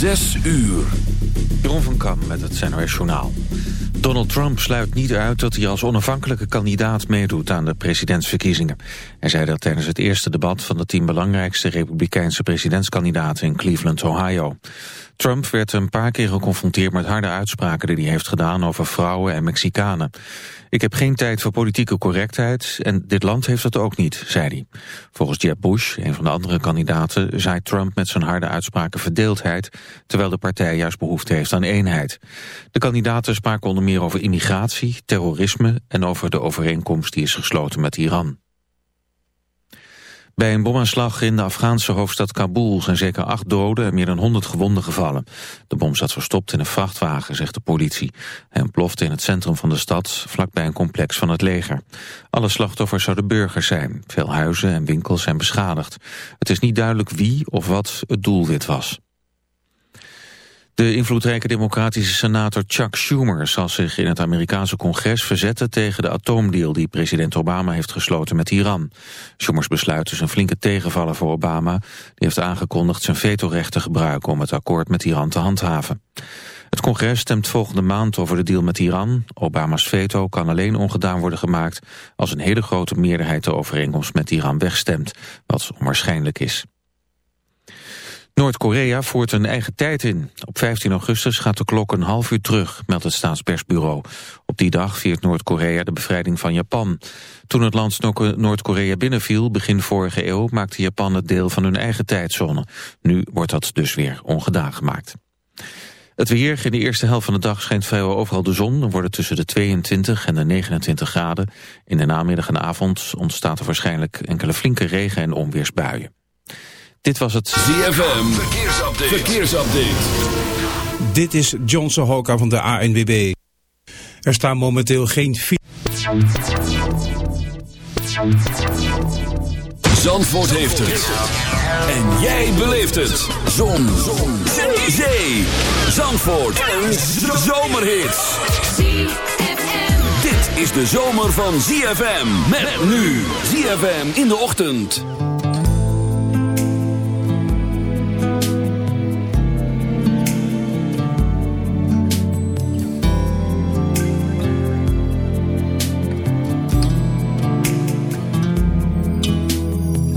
Zes uur. Jeroen van Kam met het NOS Journaal. Donald Trump sluit niet uit dat hij als onafhankelijke kandidaat meedoet aan de presidentsverkiezingen. Hij zei dat tijdens het eerste debat van de tien belangrijkste republikeinse presidentskandidaten in Cleveland, Ohio. Trump werd een paar keer geconfronteerd met harde uitspraken die hij heeft gedaan over vrouwen en Mexicanen. Ik heb geen tijd voor politieke correctheid en dit land heeft dat ook niet, zei hij. Volgens Jeb Bush, een van de andere kandidaten, zei Trump met zijn harde uitspraken verdeeldheid, terwijl de partij juist behoefte heeft aan eenheid. De kandidaten spraken onder meer over immigratie, terrorisme en over de overeenkomst die is gesloten met Iran. Bij een bomaanslag in de Afghaanse hoofdstad Kabul zijn zeker acht doden en meer dan honderd gewonden gevallen. De bom zat verstopt in een vrachtwagen, zegt de politie. Hij ontplofte in het centrum van de stad, vlakbij een complex van het leger. Alle slachtoffers zouden burgers zijn. Veel huizen en winkels zijn beschadigd. Het is niet duidelijk wie of wat het doelwit was. De invloedrijke democratische senator Chuck Schumer zal zich in het Amerikaanse congres verzetten tegen de atoomdeal die president Obama heeft gesloten met Iran. Schumers besluit is een flinke tegenvaller voor Obama. Die heeft aangekondigd zijn vetorecht te gebruiken om het akkoord met Iran te handhaven. Het congres stemt volgende maand over de deal met Iran. Obama's veto kan alleen ongedaan worden gemaakt als een hele grote meerderheid de overeenkomst met Iran wegstemt, wat onwaarschijnlijk is. Noord-Korea voert een eigen tijd in. Op 15 augustus gaat de klok een half uur terug, meldt het staatspersbureau. Op die dag viert Noord-Korea de bevrijding van Japan. Toen het land Noord-Korea binnenviel, begin vorige eeuw... maakte Japan het deel van hun eigen tijdzone. Nu wordt dat dus weer ongedaan gemaakt. Het weer in de eerste helft van de dag schijnt vrijwel overal de zon. Dan worden tussen de 22 en de 29 graden. In de namiddag en avond ontstaat er waarschijnlijk enkele flinke regen- en onweersbuien. Dit was het ZFM Verkeersupdate. Verkeersupdate. Dit is John Sohoka van de ANWB. Er staan momenteel geen... Zandvoort heeft het. En jij beleeft het. Zon. Zon. Zee. Zandvoort. Een zomerhit. Dit is de zomer van ZFM. Met nu. ZFM in de ochtend.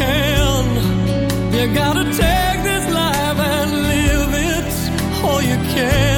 can. You gotta take this life and live it all you can,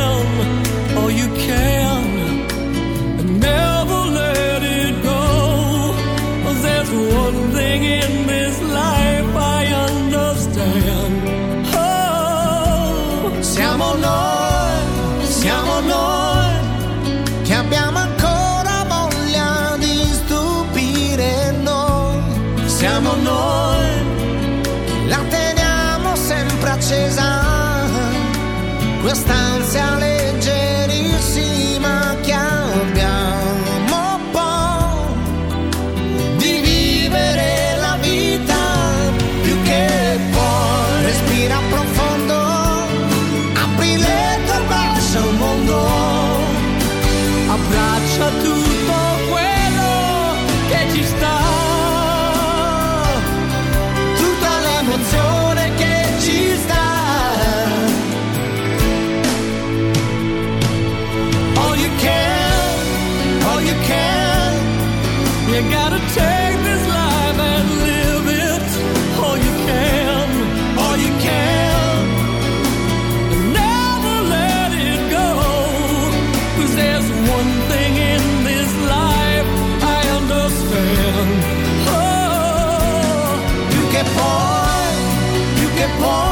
want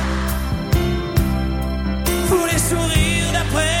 where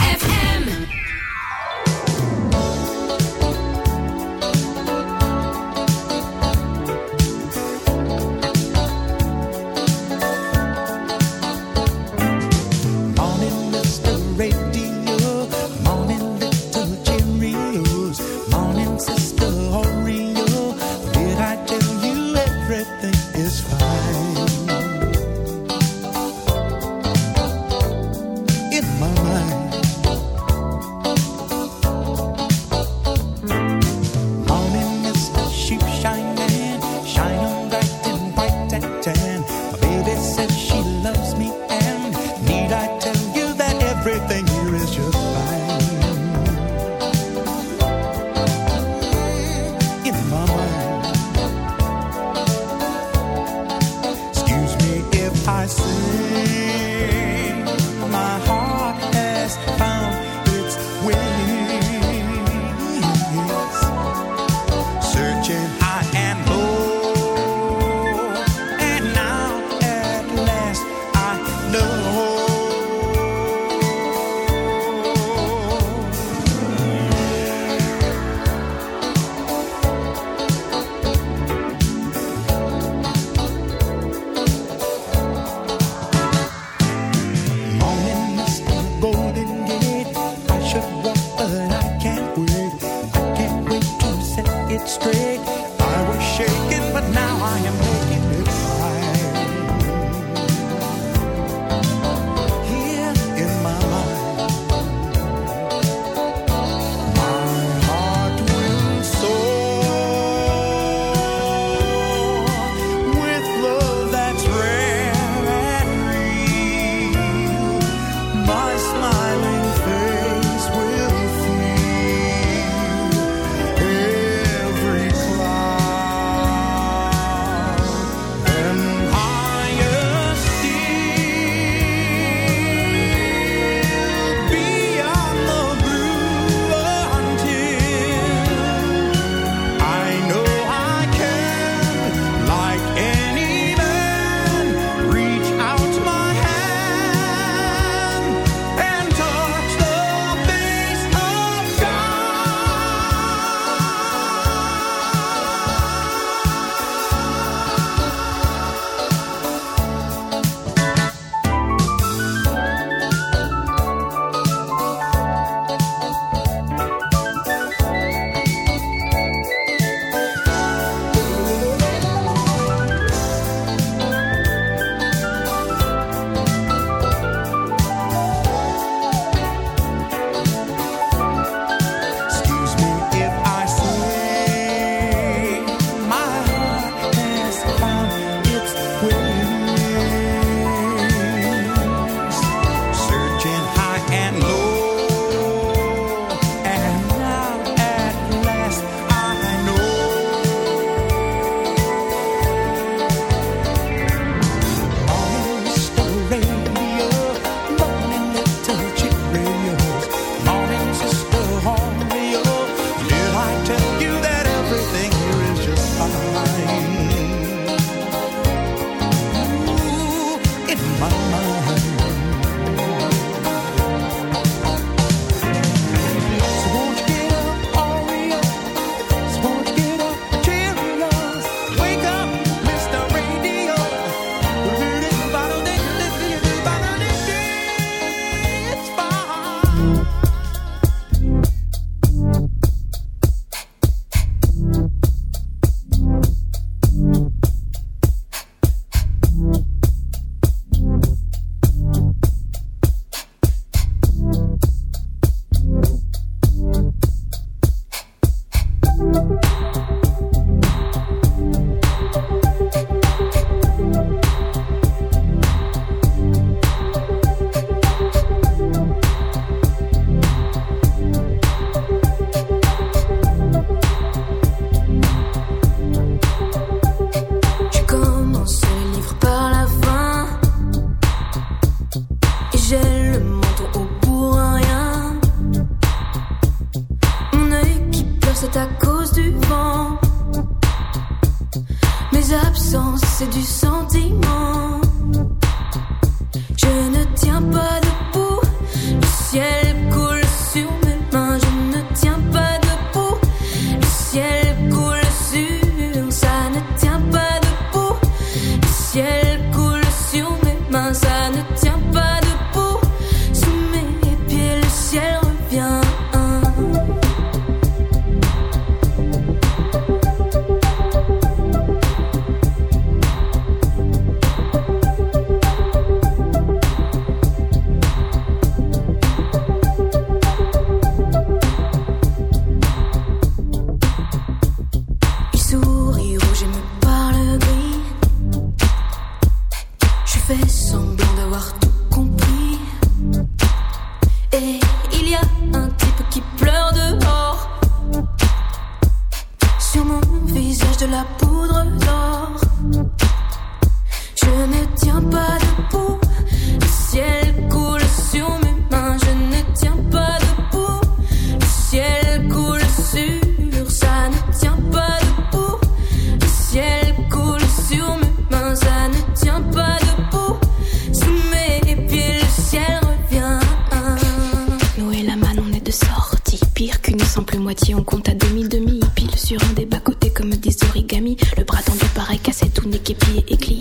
on compte à demi-demi. Pile sur un des bas-côtés comme des origamis. Le bras tendu pareil, cassé, tout niqué, plié et plié.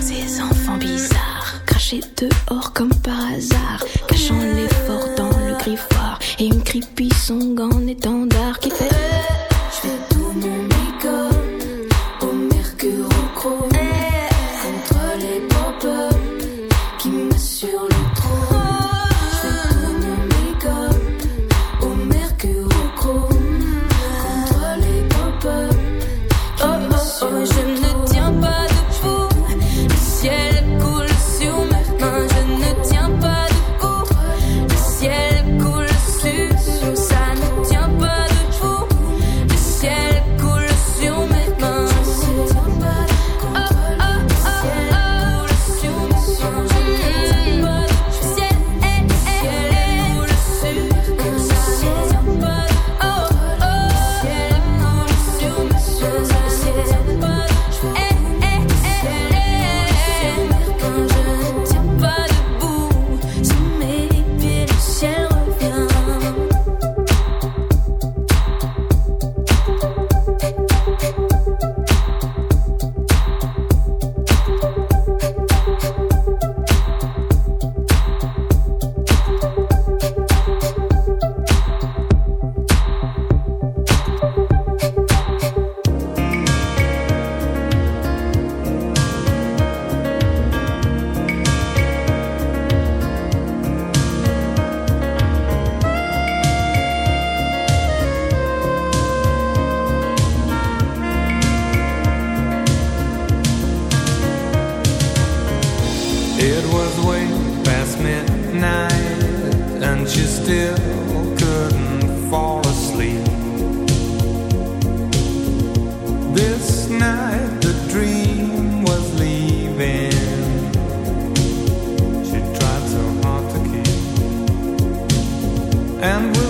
Ces enfants bizarres, crachés dehors comme was way past midnight and she still couldn't fall asleep. This night the dream was leaving. She tried so hard to keep and. we'll.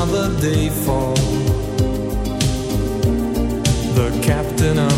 Another day for the captain of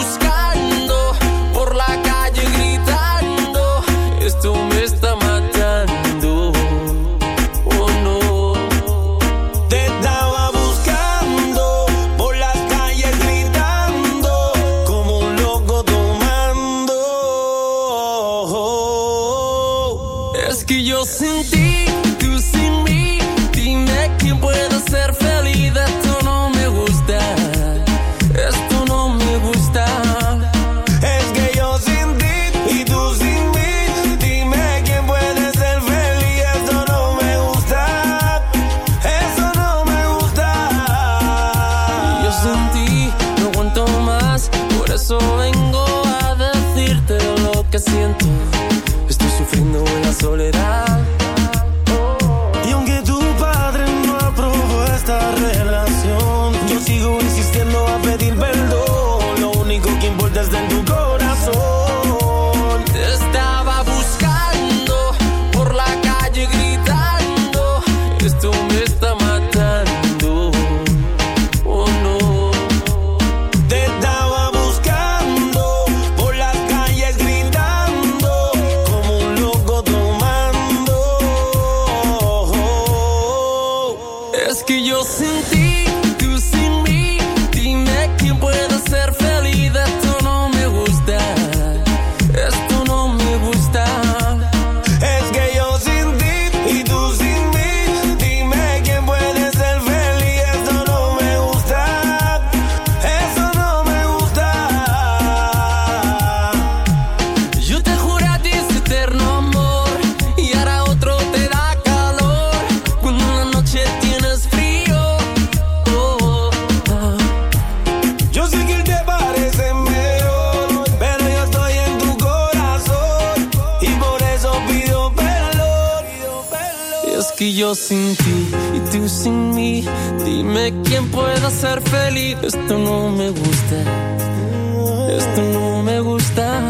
No me gusta.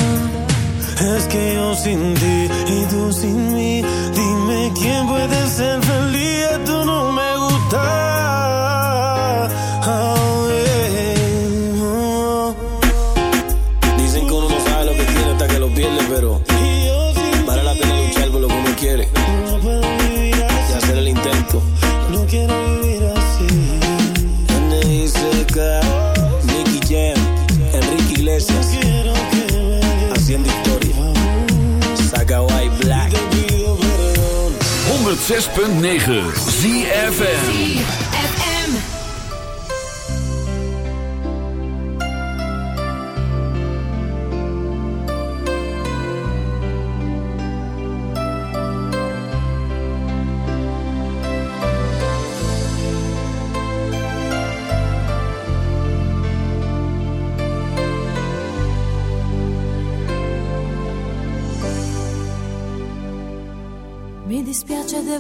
Es que yo sin ti y tú sin mí. 106.9 ZFN